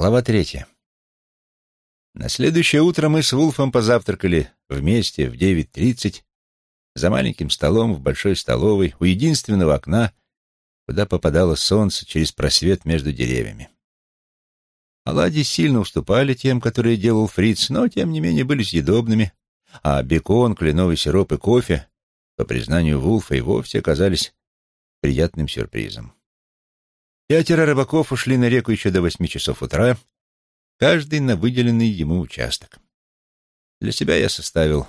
Глава третья. На следующее утро мы с Вулфом позавтракали вместе в 9.30 за маленьким столом в большой столовой у единственного окна, куда попадало солнце через просвет между деревьями. Оладьи сильно уступали тем, которые делал Фриц, но, тем не менее, были съедобными, а бекон, кленовый сироп и кофе, по признанию Вулфа, и вовсе оказались приятным сюрпризом. Пятеро рыбаков ушли на реку еще до восьми часов утра, каждый на выделенный ему участок. Для себя я составил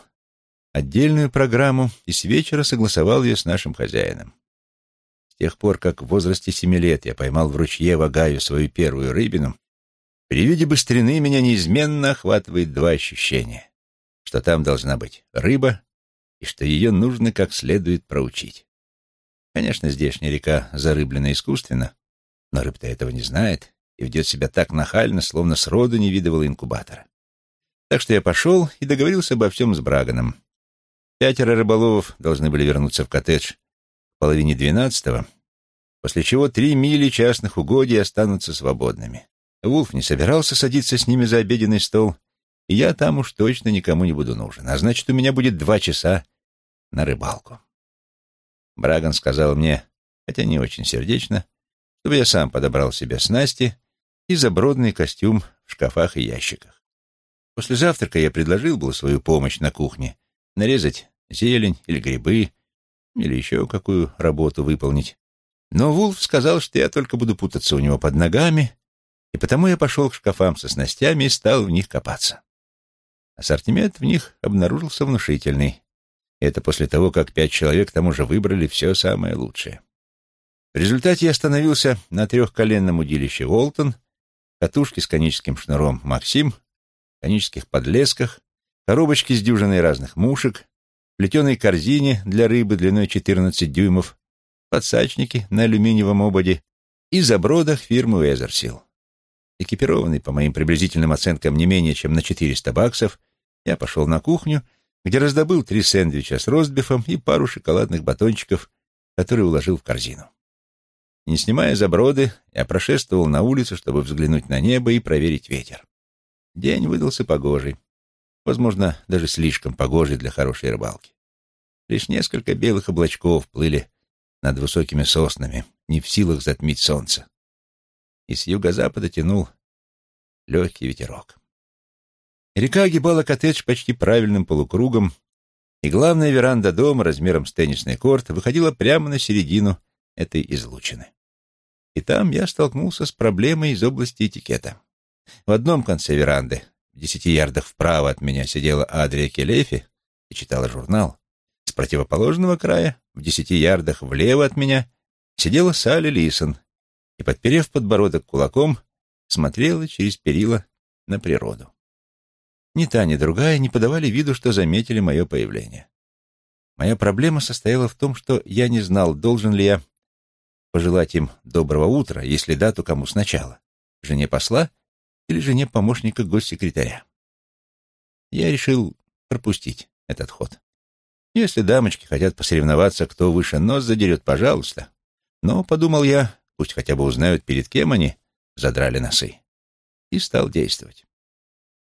отдельную программу и с вечера согласовал ее с нашим хозяином. С тех пор, как в возрасте семи лет я поймал в ручье Вагаю свою первую рыбину, при виде быстрины меня неизменно охватывает два ощущения, что там должна быть рыба и что ее нужно как следует проучить. Конечно, здешняя река зарыблена искусственно, но рыб-то этого не знает и ведет себя так нахально, словно сроду не видывал инкубатора. Так что я пошел и договорился обо всем с Браганом. Пятеро рыболовов должны были вернуться в коттедж в половине двенадцатого, после чего три мили частных угодий останутся свободными. Вулф не собирался садиться с ними за обеденный стол, и я там уж точно никому не буду нужен, а значит, у меня будет два часа на рыбалку. Браган сказал мне, хотя не очень сердечно, чтобы я сам подобрал себе снасти и забродный костюм в шкафах и ящиках. После завтрака я предложил был свою помощь на кухне нарезать зелень или грибы, или еще какую работу выполнить. Но Вулф сказал, что я только буду путаться у него под ногами, и потому я пошел к шкафам со снастями и стал в них копаться. Ассортимент в них обнаружился внушительный. Это после того, как пять человек к тому же выбрали все самое лучшее. В результате я остановился на трехколенном удилище «Волтон», катушке с коническим шнуром «Максим», конических подлесках, коробочке с дюжиной разных мушек, плетеной корзине для рыбы длиной 14 дюймов, подсачнике на алюминиевом ободе и забродах фирмы Уэзерсил. Экипированный, по моим приблизительным оценкам, не менее чем на 400 баксов, я пошел на кухню, где раздобыл три сэндвича с ростбифом и пару шоколадных батончиков, которые уложил в корзину. Не снимая заброды, я прошествовал на улицу, чтобы взглянуть на небо и проверить ветер. День выдался погожий. Возможно, даже слишком погожий для хорошей рыбалки. Лишь несколько белых облачков плыли над высокими соснами, не в силах затмить солнце. И с юго-запада тянул легкий ветерок. Река огибала коттедж почти правильным полукругом, и главная веранда дома размером с теннисный корт выходила прямо на середину этой излучины. И там я столкнулся с проблемой из области этикета. В одном конце веранды, в десяти ярдах вправо от меня, сидела Адрия Келефи и читала журнал. С противоположного края, в десяти ярдах влево от меня, сидела Салли Лисон и, подперев подбородок кулаком, смотрела через перила на природу. Ни та, ни другая не подавали виду, что заметили мое появление. Моя проблема состояла в том, что я не знал, должен ли я пожелать им доброго утра, если да, то кому сначала? Жене посла или жене помощника госсекретаря? Я решил пропустить этот ход. Если дамочки хотят посоревноваться, кто выше нос задерет, пожалуйста. Но, подумал я, пусть хотя бы узнают, перед кем они задрали носы. И стал действовать.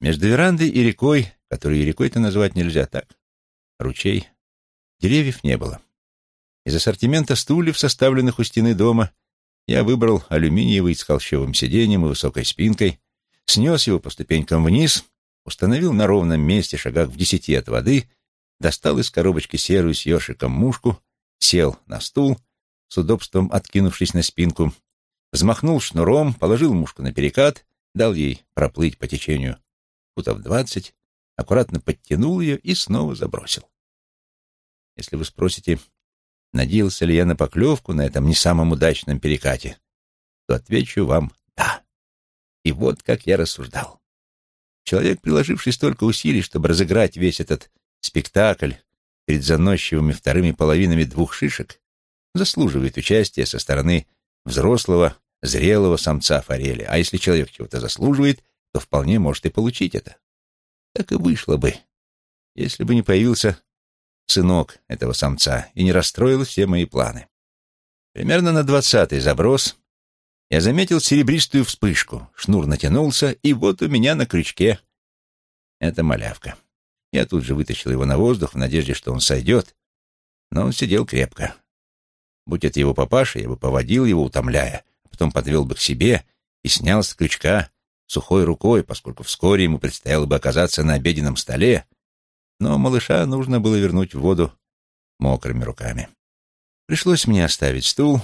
Между верандой и рекой, которую рекой-то назвать нельзя так, ручей, деревьев не было. Из ассортимента стульев, составленных у стены дома, я выбрал алюминиевый с холщовым сиденьем и высокой спинкой, снес его по ступенькам вниз, установил на ровном месте, шагах в десяти от воды, достал из коробочки серую с ёршиком мушку, сел на стул, с удобством откинувшись на спинку, взмахнул шнуром, положил мушку на перекат, дал ей проплыть по течению футов двадцать, аккуратно подтянул ее и снова забросил. Если вы спросите, надеялся ли я на поклевку на этом не самом удачном перекате, то отвечу вам «да». И вот как я рассуждал. Человек, приложивший столько усилий, чтобы разыграть весь этот спектакль перед заносчивыми вторыми половинами двух шишек, заслуживает участия со стороны взрослого, зрелого самца форели. А если человек чего-то заслуживает, то вполне может и получить это. Так и вышло бы, если бы не появился сынок этого самца и не расстроил все мои планы. Примерно на двадцатый заброс я заметил серебристую вспышку. Шнур натянулся, и вот у меня на крючке эта малявка. Я тут же вытащил его на воздух в надежде, что он сойдет, но он сидел крепко. Будь это его папаша, я бы поводил его, утомляя, а потом подвел бы к себе и снял с крючка сухой рукой, поскольку вскоре ему предстояло бы оказаться на обеденном столе, но малыша нужно было вернуть в воду мокрыми руками. Пришлось мне оставить стул,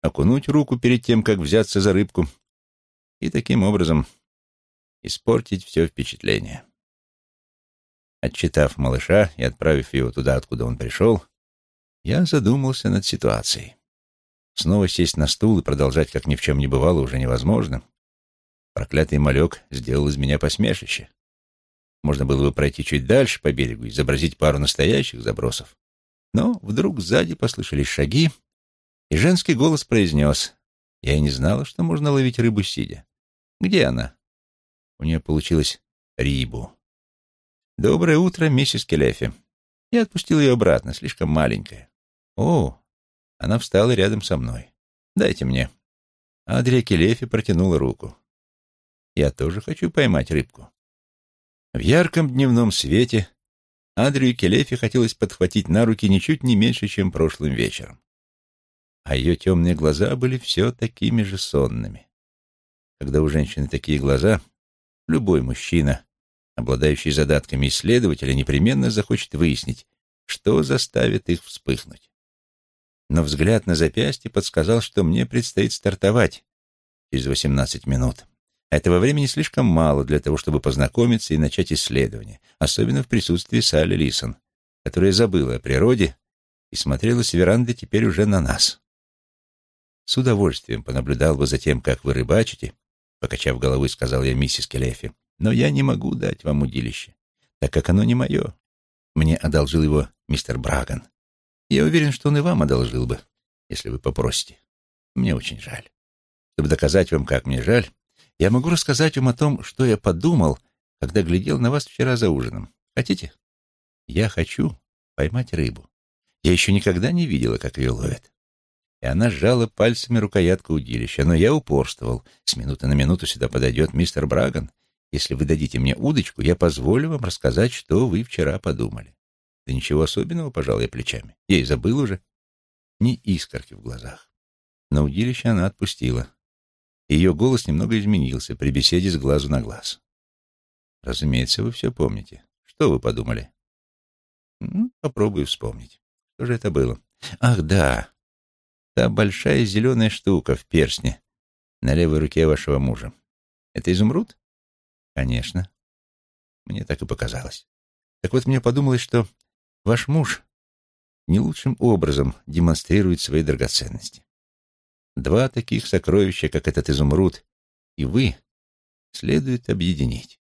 окунуть руку перед тем, как взяться за рыбку, и таким образом испортить все впечатление. Отчитав малыша и отправив его туда, откуда он пришел, я задумался над ситуацией. Снова сесть на стул и продолжать, как ни в чем не бывало, уже невозможно. Проклятый малек сделал из меня посмешище. Можно было бы пройти чуть дальше по берегу, изобразить пару настоящих забросов. Но вдруг сзади послышались шаги, и женский голос произнес. Я и не знала, что можно ловить рыбу сидя. Где она? У нее получилось рибу. «Доброе утро, миссис Келефи». Я отпустил ее обратно, слишком маленькая. «О!» Она встала рядом со мной. «Дайте мне». Адрия Келефи протянула руку. «Я тоже хочу поймать рыбку». В ярком дневном свете Адрию Келефи хотелось подхватить на руки ничуть не меньше, чем прошлым вечером. А ее темные глаза были все такими же сонными. Когда у женщины такие глаза, любой мужчина, обладающий задатками исследователя, непременно захочет выяснить, что заставит их вспыхнуть. Но взгляд на запястье подсказал, что мне предстоит стартовать через 18 минут. Этого времени слишком мало для того, чтобы познакомиться и начать исследование, особенно в присутствии Салли Лисон, которая забыла о природе и смотрела с веранды теперь уже на нас. С удовольствием понаблюдал бы за тем, как вы рыбачите, покачав головой, сказал я миссис Келефи, но я не могу дать вам удилище, так как оно не мое. Мне одолжил его мистер Браган. Я уверен, что он и вам одолжил бы, если вы попросите. Мне очень жаль. Чтобы доказать вам, как мне жаль, я могу рассказать вам о том, что я подумал, когда глядел на вас вчера за ужином. Хотите? Я хочу поймать рыбу. Я еще никогда не видела, как ее ловят. И она сжала пальцами рукоятку удилища, но я упорствовал. С минуты на минуту сюда подойдет мистер Браган. Если вы дадите мне удочку, я позволю вам рассказать, что вы вчера подумали. Да ничего особенного, пожал я плечами. Я и забыл уже. Ни искорки в глазах. Но удилище она отпустила. Ее голос немного изменился при беседе с глазу на глаз. Разумеется, вы все помните. Что вы подумали? Ну, попробую вспомнить. Что же это было? Ах, да. Та большая зеленая штука в перстне на левой руке вашего мужа. Это изумруд? Конечно. Мне так и показалось. Так вот, мне подумалось, что ваш муж не лучшим образом демонстрирует свои драгоценности. Два таких сокровища, как этот изумруд, и вы, следует объединить.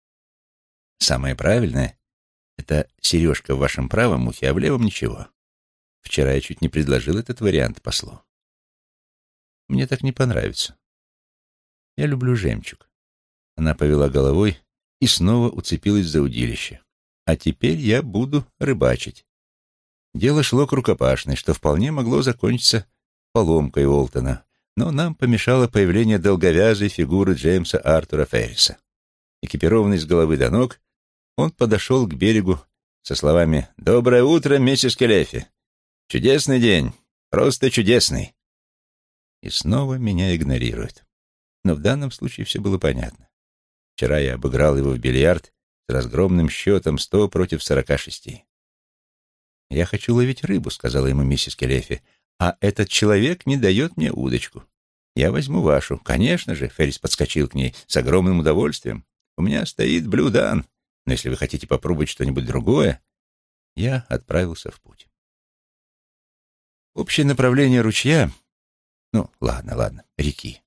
Самое правильное — это сережка в вашем правом ухе, а в левом ничего. Вчера я чуть не предложил этот вариант послу. Мне так не понравится. Я люблю жемчуг. Она повела головой и снова уцепилась за удилище. А теперь я буду рыбачить. Дело шло к рукопашной, что вполне могло закончиться поломкой Олтона, но нам помешало появление долговязой фигуры Джеймса Артура Ферриса. Экипированный с головы до ног, он подошел к берегу со словами «Доброе утро, миссис Келефи! Чудесный день! Просто чудесный!» И снова меня игнорируют. Но в данном случае все было понятно. Вчера я обыграл его в бильярд с разгромным счетом сто против сорока шести. «Я хочу ловить рыбу», — сказала ему миссис Келефи, а этот человек не дает мне удочку. Я возьму вашу. Конечно же, Феррис подскочил к ней с огромным удовольствием. У меня стоит блюдан, но если вы хотите попробовать что-нибудь другое, я отправился в путь. Общее направление ручья, ну, ладно, ладно, реки,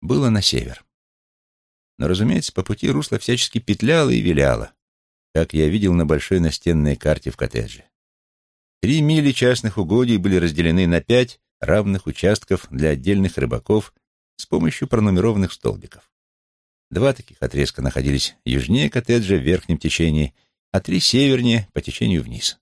было на север. Но, разумеется, по пути русло всячески петляло и виляло, как я видел на большой настенной карте в коттедже. Три мили частных угодий были разделены на пять равных участков для отдельных рыбаков с помощью пронумерованных столбиков. Два таких отрезка находились южнее коттеджа в верхнем течении, а три севернее по течению вниз.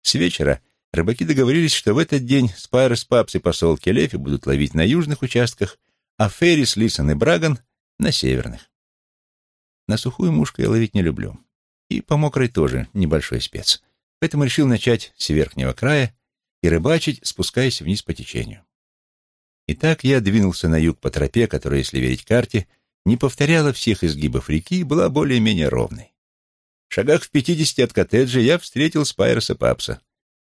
С вечера рыбаки договорились, что в этот день Спайрос Папс и посол Келефи будут ловить на южных участках, а Феррис, Лисон и Браган — на северных. На сухую мушку я ловить не люблю. И по мокрой тоже небольшой спец. Поэтому решил начать с верхнего края и рыбачить, спускаясь вниз по течению. Итак, я двинулся на юг по тропе, которая, если верить карте, не повторяла всех изгибов реки и была более-менее ровной. В шагах в пятидесяти от коттеджа я встретил Спайроса Папса,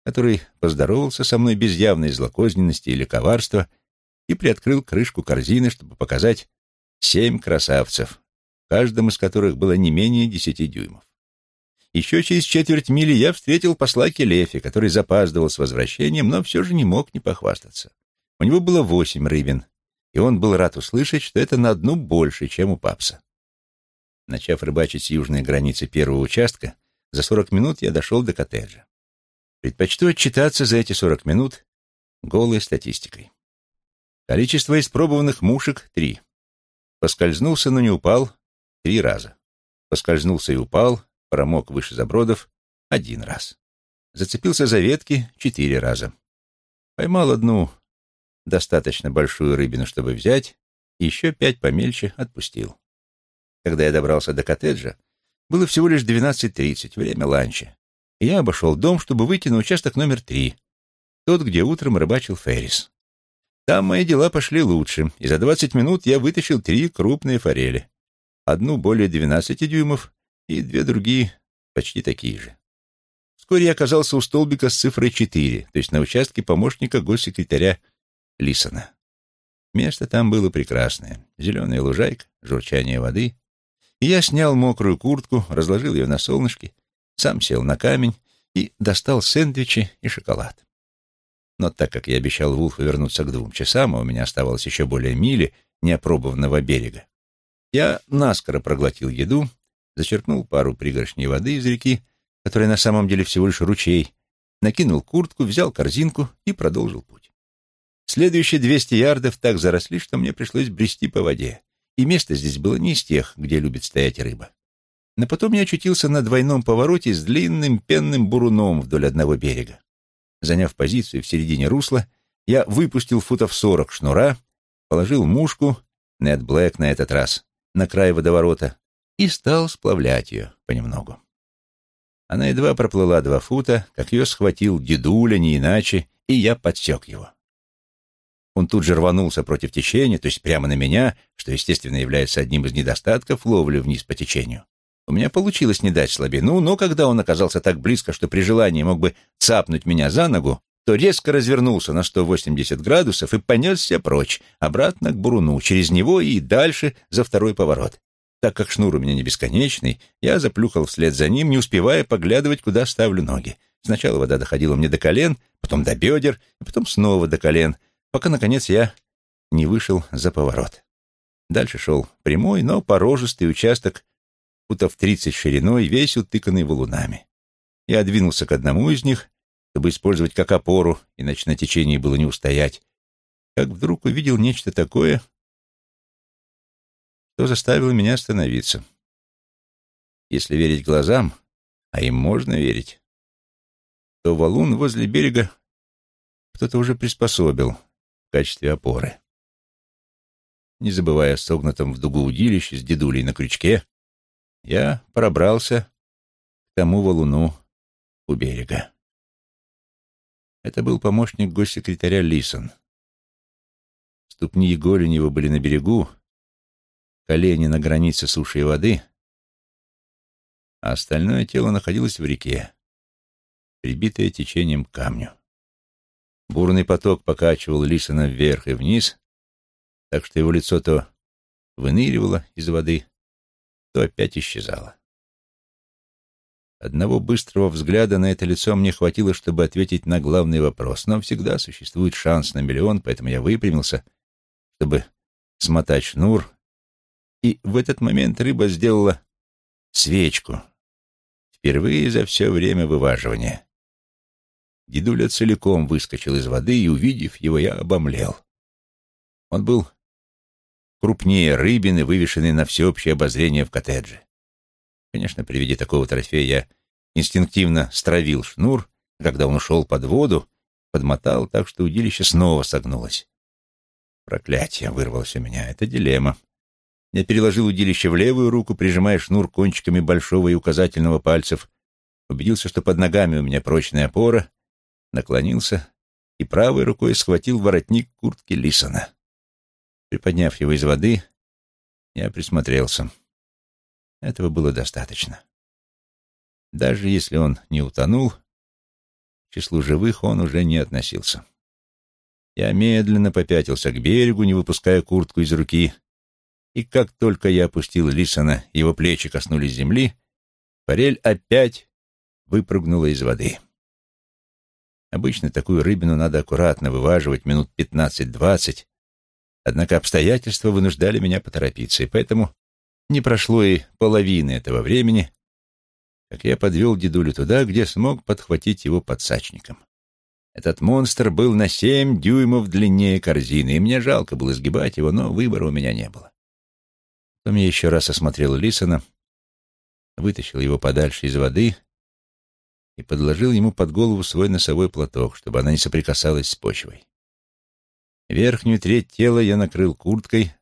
который поздоровался со мной без явной злокозненности или коварства и приоткрыл крышку корзины, чтобы показать семь красавцев, каждым из которых было не менее десяти дюймов. Еще через четверть мили я встретил посла Келефи, который запаздывал с возвращением, но все же не мог не похвастаться. У него было восемь рыбин, и он был рад услышать, что это на одну больше, чем у папса. Начав рыбачить с южной границы первого участка, за сорок минут я дошел до коттеджа. Предпочту отчитаться за эти сорок минут голой статистикой. Количество испробованных мушек — три. Поскользнулся, но не упал — три раза. Поскользнулся и упал, промок выше забродов — один раз. Зацепился за ветки — четыре раза. Поймал одну достаточно большую рыбину, чтобы взять, и еще пять помельче отпустил. Когда я добрался до коттеджа, было всего лишь 12.30, время ланча, и я обошел дом, чтобы выйти на участок номер три, тот, где утром рыбачил Феррис. Там мои дела пошли лучше, и за 20 минут я вытащил три крупные форели. Одну более 12 дюймов и две другие почти такие же. Вскоре я оказался у столбика с цифрой 4, то есть на участке помощника госсекретаря Лисона. Место там было прекрасное. Зеленая лужайка, журчание воды. И я снял мокрую куртку, разложил ее на солнышке, сам сел на камень и достал сэндвичи и шоколад. Но так как я обещал Вулфу вернуться к двум часам, а у меня оставалось еще более мили неопробованного берега, я наскоро проглотил еду, зачерпнул пару пригоршней воды из реки, которая на самом деле всего лишь ручей, накинул куртку, взял корзинку и продолжил путь. Следующие 200 ярдов так заросли, что мне пришлось брести по воде, и место здесь было не из тех, где любит стоять рыба. Но потом я очутился на двойном повороте с длинным пенным буруном вдоль одного берега. Заняв позицию в середине русла, я выпустил футов сорок шнура, положил мушку, Нед Блэк на этот раз, на край водоворота и стал сплавлять ее понемногу. Она едва проплыла два фута, как ее схватил дедуля, не иначе, и я подсек его. Он тут же рванулся против течения, то есть прямо на меня, что, естественно, является одним из недостатков ловли вниз по течению. У меня получилось не дать слабину, но когда он оказался так близко, что при желании мог бы цапнуть меня за ногу, то резко развернулся на 180 градусов и понесся прочь, обратно к буруну, через него и дальше за второй поворот. Так как шнур у меня не бесконечный, я заплюхал вслед за ним, не успевая поглядывать, куда ставлю ноги. Сначала вода доходила мне до колен, потом до бедер, и потом снова до колен — пока, наконец, я не вышел за поворот. Дальше шел прямой, но порожистый участок, футов тридцать шириной, весь утыканный валунами. Я двинулся к одному из них, чтобы использовать как опору, иначе на течении было не устоять, как вдруг увидел нечто такое, что заставило меня остановиться. Если верить глазам, а им можно верить, то валун возле берега кто-то уже приспособил — качестве опоры. Не забывая о согнутом в дугу удилище с дедулей на крючке, я пробрался к тому валуну у берега. Это был помощник госсекретаря Лисон. Ступни и голени его были на берегу, колени на границе суши и воды, а остальное тело находилось в реке, прибитое течением к камню. Бурный поток покачивал Лисона вверх и вниз, так что его лицо то выныривало из воды, то опять исчезало. Одного быстрого взгляда на это лицо мне хватило, чтобы ответить на главный вопрос, но всегда существует шанс на миллион, поэтому я выпрямился, чтобы смотать шнур, и в этот момент рыба сделала свечку, впервые за все время вываживания. Дедуля целиком выскочил из воды, и, увидев его, я обомлел. Он был крупнее рыбины, вывешенной на всеобщее обозрение в коттедже. Конечно, при виде такого трофея я инстинктивно стравил шнур, а когда он ушел под воду, подмотал так, что удилище снова согнулось. Проклятие, вырвалось у меня. Это дилемма. Я переложил удилище в левую руку, прижимая шнур кончиками большого и указательного пальцев, убедился, что под ногами у меня прочная опора, наклонился и правой рукой схватил воротник куртки Лисона. Приподняв его из воды, я присмотрелся. Этого было достаточно. Даже если он не утонул, к числу живых он уже не относился. Я медленно попятился к берегу, не выпуская куртку из руки, и как только я опустил Лисона, его плечи коснулись земли, форель опять выпрыгнула из воды. Обычно такую рыбину надо аккуратно вываживать минут пятнадцать-двадцать, однако обстоятельства вынуждали меня поторопиться, и поэтому не прошло и половины этого времени, как я подвел дедулю туда, где смог подхватить его подсачником. Этот монстр был на семь дюймов длиннее корзины, и мне жалко было сгибать его, но выбора у меня не было. Потом я еще раз осмотрел Лисона, вытащил его подальше из воды и подложил ему под голову свой носовой платок, чтобы она не соприкасалась с почвой. Верхнюю треть тела я накрыл курткой,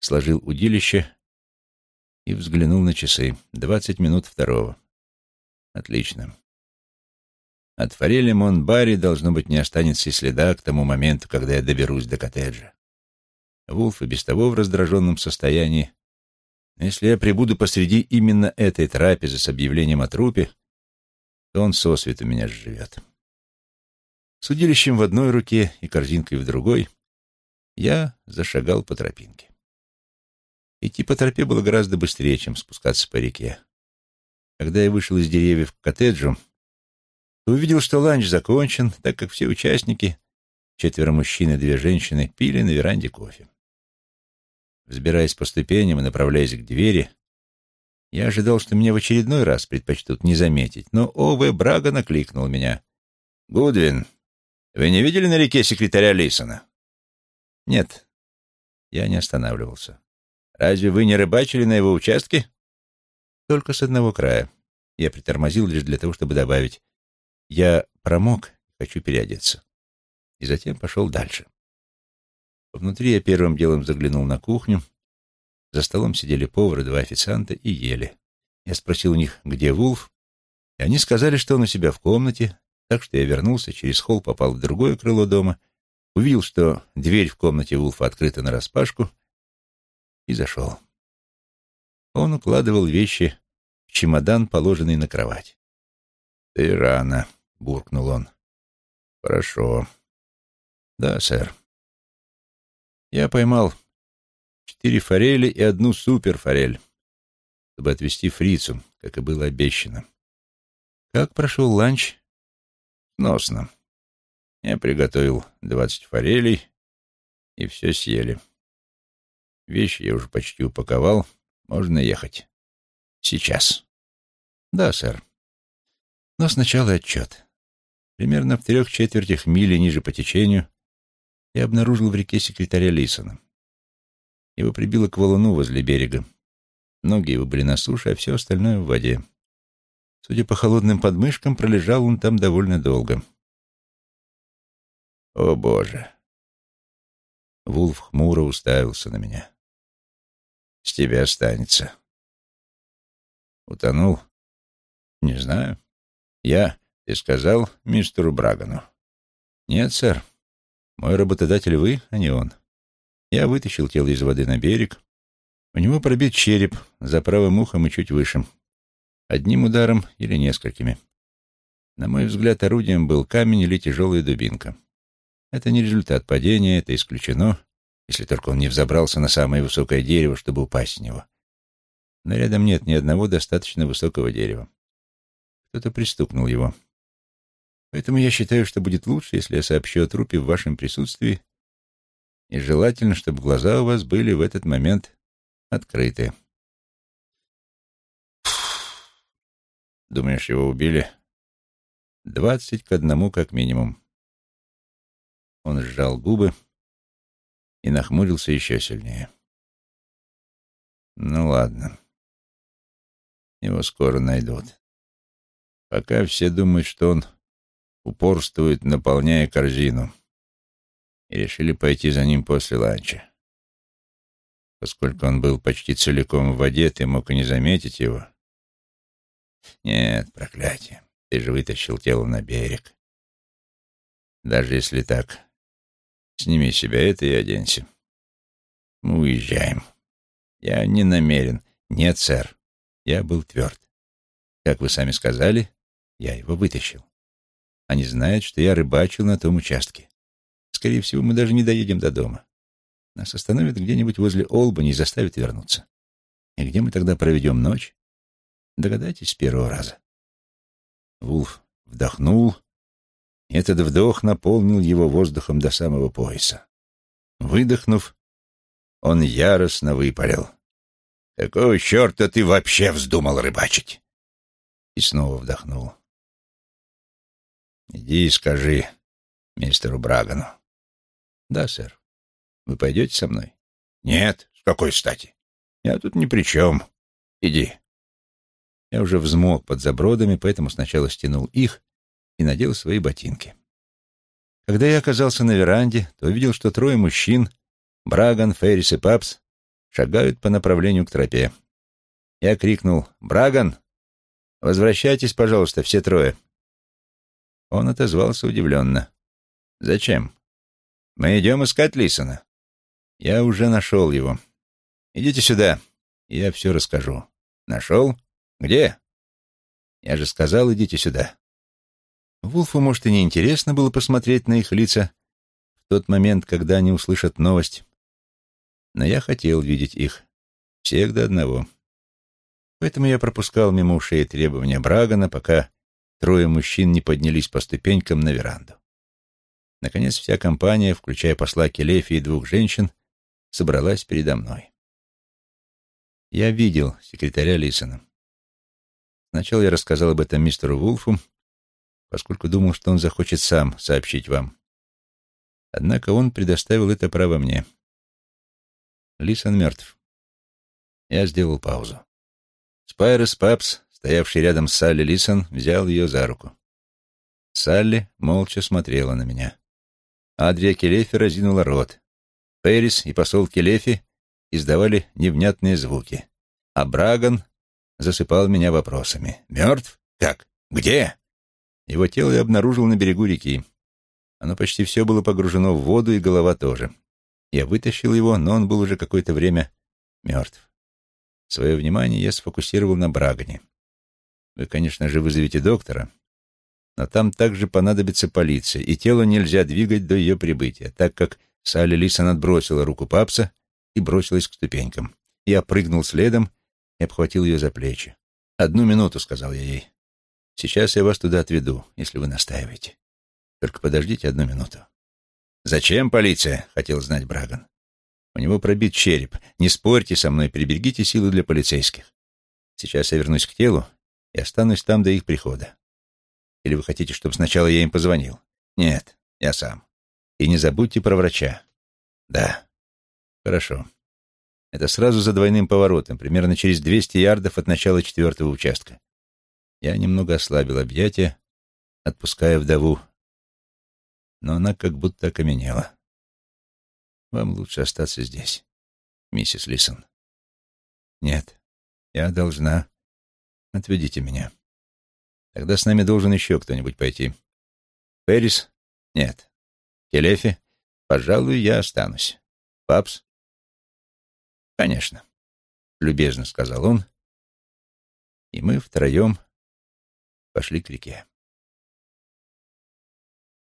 сложил удилище и взглянул на часы. Двадцать минут второго. Отлично. От форели Монбари, должно быть, не останется и следа к тому моменту, когда я доберусь до коттеджа. Вулф и без того в раздраженном состоянии. Но если я прибуду посреди именно этой трапезы с объявлением о трупе, то он сосвету меня сживет. С удилищем в одной руке и корзинкой в другой я зашагал по тропинке. Идти по тропе было гораздо быстрее, чем спускаться по реке. Когда я вышел из деревьев к коттеджу, то увидел, что ланч закончен, так как все участники, четверо мужчин и две женщины, пили на веранде кофе. Взбираясь по ступеням и направляясь к двери, я ожидал, что меня в очередной раз предпочтут не заметить, но О.В. Брага накликнул меня. «Гудвин, вы не видели на реке секретаря Лисона?» «Нет». Я не останавливался. «Разве вы не рыбачили на его участке?» «Только с одного края». Я притормозил лишь для того, чтобы добавить. «Я промок, хочу переодеться». И затем пошел дальше. Внутри я первым делом заглянул на кухню. За столом сидели повар и два официанта и ели. Я спросил у них, где Вулф, и они сказали, что он у себя в комнате, так что я вернулся, через холл попал в другое крыло дома, увидел, что дверь в комнате Вулфа открыта нараспашку, и зашел. Он укладывал вещи в чемодан, положенный на кровать. «Ты рано», — буркнул он. «Хорошо». «Да, сэр». Я поймал четыре форели и одну суперфорель, чтобы отвезти фрицу, как и было обещано. Как прошел ланч? Носно. Я приготовил двадцать форелей, и все съели. Вещи я уже почти упаковал. Можно ехать. Сейчас. Да, сэр. Но сначала отчет. Примерно в трех четвертях мили ниже по течению я обнаружил в реке секретаря Лисона. Его прибило к валуну возле берега. Ноги его были на суше, а все остальное в воде. Судя по холодным подмышкам, пролежал он там довольно долго. «О, Боже!» Вулф хмуро уставился на меня. «С тебя останется». «Утонул?» «Не знаю. Я, ты сказал, мистеру Брагану?» «Нет, сэр. Мой работодатель вы, а не он. Я вытащил тело из воды на берег. У него пробит череп за правым ухом и чуть выше. Одним ударом или несколькими. На мой взгляд, орудием был камень или тяжелая дубинка. Это не результат падения, это исключено, если только он не взобрался на самое высокое дерево, чтобы упасть с него. Но рядом нет ни одного достаточно высокого дерева. Кто-то пристукнул его. Поэтому я считаю, что будет лучше, если я сообщу о трупе в вашем присутствии, и желательно, чтобы глаза у вас были в этот момент открыты. Думаешь, его убили? Двадцать к одному как минимум. Он сжал губы и нахмурился еще сильнее. Ну ладно. Его скоро найдут. Пока все думают, что он упорствует, наполняя корзину. и решили пойти за ним после ланча. Поскольку он был почти целиком в воде, ты мог и не заметить его. Нет, проклятие, ты же вытащил тело на берег. Даже если так, сними себя это и оденься. Мы уезжаем. Я не намерен. Нет, сэр. Я был тверд. Как вы сами сказали, я его вытащил. Они знают, что я рыбачил на том участке. Скорее всего, мы даже не доедем до дома. Нас остановят где-нибудь возле Олбани и заставят вернуться. И где мы тогда проведем ночь? Догадайтесь с первого раза. Вулф вдохнул, этот вдох наполнил его воздухом до самого пояса. Выдохнув, он яростно выпалил. «Какого черта ты вообще вздумал рыбачить?» И снова вдохнул. «Иди и скажи мистеру Брагану». «Да, сэр. Вы пойдете со мной?» «Нет. С какой стати? Я тут ни при чем. Иди». Я уже взмок под забродами, поэтому сначала стянул их и надел свои ботинки. Когда я оказался на веранде, то увидел, что трое мужчин, Браган, Феррис и Папс, шагают по направлению к тропе. Я крикнул «Браган! Возвращайтесь, пожалуйста, все трое!» Он отозвался удивленно. «Зачем?» «Мы идем искать Лисона». «Я уже нашел его. Идите сюда, я все расскажу». «Нашел? Где?» «Я же сказал, идите сюда». Вулфу, может, и не интересно было посмотреть на их лица в тот момент, когда они услышат новость, но я хотел видеть их, всех до одного. Поэтому я пропускал мимо ушей требования Брагана, пока трое мужчин не поднялись по ступенькам на веранду. Наконец вся компания, включая посла Келефи и двух женщин, собралась передо мной. Я видел секретаря Лисона. Сначала я рассказал об этом мистеру Вулфу, поскольку думал, что он захочет сам сообщить вам. Однако он предоставил это право мне. Лисон мертв. Я сделал паузу. Спайрос Папс, стоявший рядом с Салли Лисон, взял ее за руку. Салли молча смотрела на меня. Адрия Келефи разинула рот. Пэрис и посол Келефи издавали невнятные звуки. А Браган засыпал меня вопросами. «Мертв? Как? Где?» Его тело я обнаружил на берегу реки. Оно почти все было погружено в воду, и голова тоже. Я вытащил его, но он был уже какое-то время мертв. Свое внимание я сфокусировал на Брагане. Вы, конечно же, вызовете доктора, но там также понадобится полиция, и тело нельзя двигать до ее прибытия, так как Салли Лисон отбросила руку папса и бросилась к ступенькам. Я прыгнул следом и обхватил ее за плечи. «Одну минуту», — сказал я ей. Сейчас я вас туда отведу, если вы настаиваете. Только подождите одну минуту. Зачем полиция? Хотел знать Браган. У него пробит череп. Не спорьте со мной, приберегите силы для полицейских. Сейчас я вернусь к телу и останусь там до их прихода. Или вы хотите, чтобы сначала я им позвонил? Нет, я сам. И не забудьте про врача. Да. Хорошо. Это сразу за двойным поворотом, примерно через 200 ярдов от начала четвертого участка. Я немного ослабил объятия, отпуская вдову, но она как будто окаменела. «Вам лучше остаться здесь, миссис Лисон». «Нет, я должна. Отведите меня. Тогда с нами должен еще кто-нибудь пойти. Пэрис? Нет. Келефи? Пожалуй, я останусь. Папс? Конечно, — любезно сказал он, и мы втроем пошли к реке.